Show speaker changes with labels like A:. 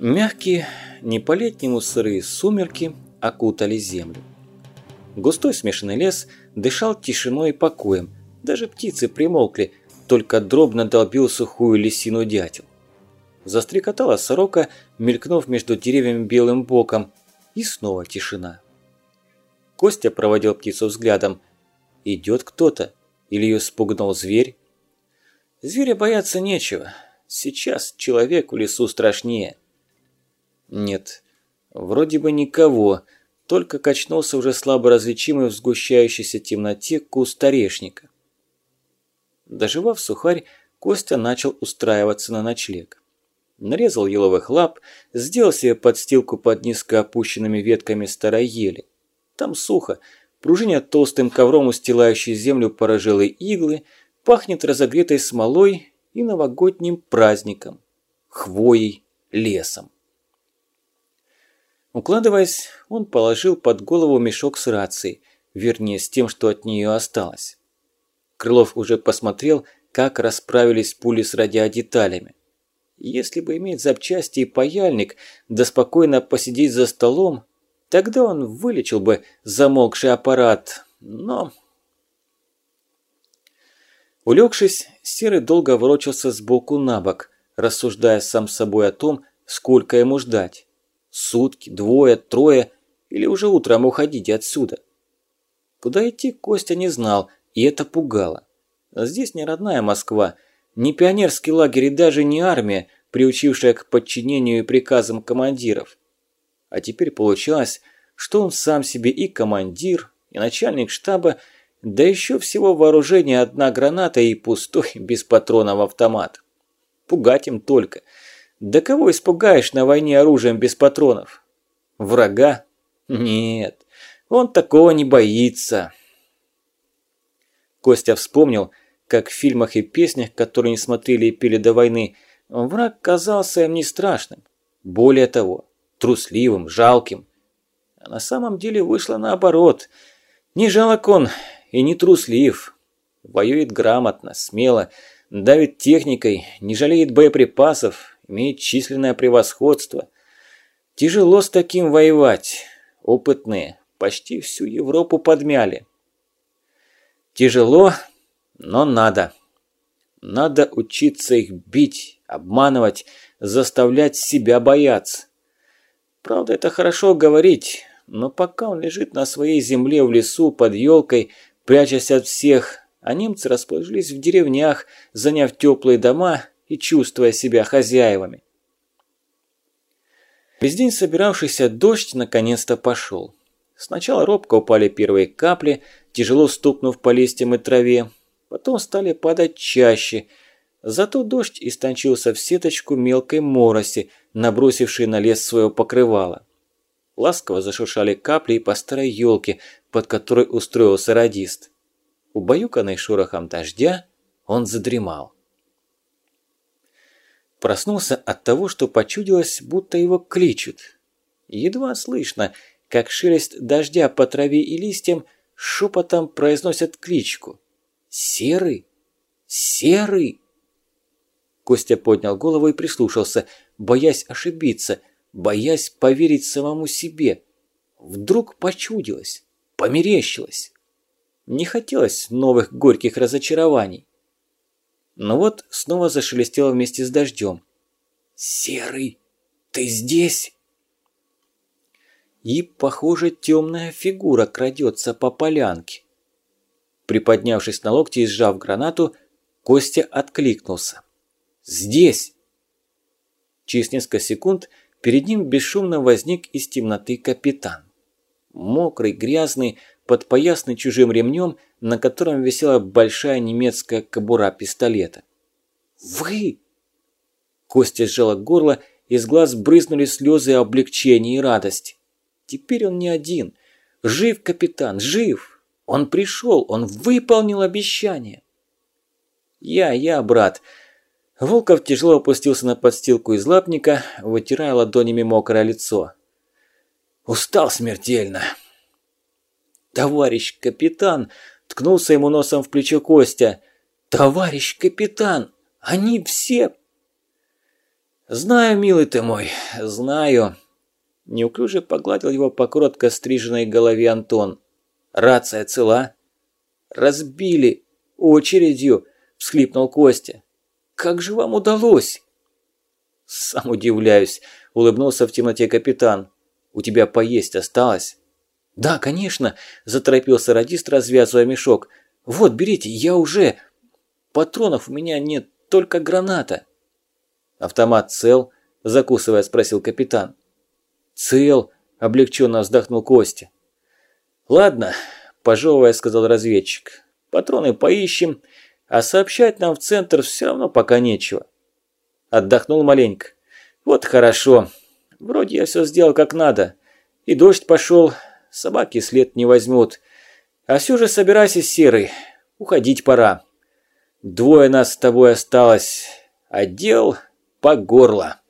A: Мягкие, не по-летнему сырые сумерки окутали землю. Густой смешанный лес дышал тишиной и покоем, даже птицы примолкли, только дробно долбил сухую лисину дятел. Застрекотала сорока, мелькнув между деревьями белым боком, и снова тишина. Костя проводил птицу взглядом. Идет кто-то, или ее спугнул зверь? Зверя бояться нечего. Сейчас человеку лесу страшнее. Нет, вроде бы никого, только качнулся уже слабо различимый в сгущающейся темноте куст орешника. Доживав сухарь, Костя начал устраиваться на ночлег. Нарезал еловых лап, сделал себе подстилку под низко опущенными ветками старой ели. Там сухо, пружинят толстым ковром устилающей землю порожилые иглы, пахнет разогретой смолой и новогодним праздником, хвоей, лесом. Укладываясь, он положил под голову мешок с рацией, вернее, с тем, что от нее осталось. Крылов уже посмотрел, как расправились пули с радиодеталями. Если бы иметь запчасти и паяльник, да спокойно посидеть за столом, тогда он вылечил бы замолкший аппарат, но... Улегшись, Серый долго ворочался сбоку на бок, рассуждая сам собой о том, сколько ему ждать. Сутки, двое, трое или уже утром уходите отсюда. Куда идти Костя не знал, и это пугало. Здесь не родная Москва, не пионерский лагерь и даже не армия, приучившая к подчинению и приказам командиров. А теперь получалось, что он сам себе и командир, и начальник штаба, да еще всего вооружения одна граната и пустой без патронов автомат. Пугать им только – да кого испугаешь на войне оружием без патронов? Врага? Нет, он такого не боится. Костя вспомнил, как в фильмах и песнях, которые не смотрели и пели до войны, враг казался им не страшным. Более того, трусливым, жалким. А на самом деле вышло наоборот. Не жалок он и не труслив. Воюет грамотно, смело, давит техникой, не жалеет боеприпасов, имеет численное превосходство. Тяжело с таким воевать. Опытные почти всю Европу подмяли. Тяжело, но надо. Надо учиться их бить, обманывать, заставлять себя бояться. Правда, это хорошо говорить, но пока он лежит на своей земле в лесу под елкой, прячась от всех, а немцы расположились в деревнях, заняв теплые дома и чувствуя себя хозяевами. Весь день собиравшийся дождь наконец-то пошел. Сначала робко упали первые капли, тяжело стукнув по листьям и траве, потом стали падать чаще, зато дождь истончился в сеточку мелкой мороси, набросившей на лес свое покрывало. Ласково зашуршали капли по старой елке, под которой устроился радист. Убаюканный шорохом дождя, он задремал. Проснулся от того, что почудилось, будто его кличут. Едва слышно, как шелест дождя по траве и листьям шепотом произносят кличку. «Серый! Серый!» Костя поднял голову и прислушался, боясь ошибиться, боясь поверить самому себе. Вдруг почудилось, померещилось. Не хотелось новых горьких разочарований. Но вот снова зашелестело вместе с дождем. «Серый, ты здесь?» И, похоже, темная фигура крадется по полянке. Приподнявшись на локти и сжав гранату, Костя откликнулся. «Здесь!» Через несколько секунд перед ним бесшумно возник из темноты капитан. Мокрый, грязный, подпоясный чужим ремнем, на котором висела большая немецкая кобура пистолета. «Вы!» Костя сжала горло, из глаз брызнули слезы облегчения и радости. Теперь он не один. Жив капитан, жив! Он пришел, он выполнил обещание. Я, я, брат. Волков тяжело опустился на подстилку из лапника, вытирая ладонями мокрое лицо. Устал смертельно. «Товарищ капитан!» – ткнулся ему носом в плечо Костя. «Товарищ капитан, они все...» «Знаю, милый ты мой, знаю», – неуклюже погладил его по коротко стриженной голове Антон. «Рация цела?» «Разбили очередью», – всхлипнул Костя. «Как же вам удалось?» «Сам удивляюсь», – улыбнулся в темноте капитан. «У тебя поесть осталось?» «Да, конечно», – заторопился радист, развязывая мешок. «Вот, берите, я уже...» «Патронов у меня нет, только граната». «Автомат цел?» – закусывая, спросил капитан. «Цел», – облегченно вздохнул Костя. «Ладно», – пожевывая, сказал разведчик. «Патроны поищем, а сообщать нам в центр все равно пока нечего». Отдохнул маленько. «Вот хорошо. Вроде я все сделал как надо. И дождь пошел, собаки след не возьмут. А все же собирайся, Серый, уходить пора. Двое нас с тобой осталось, а дел по горло».